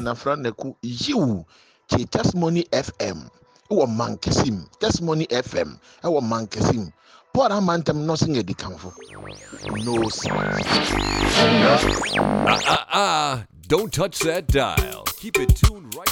safra naku yiw kye testimony fm ɛwɔ mankesim testimony fm ɛwɔ mankesim paul amantam ɔse nga di kamfo no smart Ah, ah, ah. Don't touch that dial. Keep it tuned right.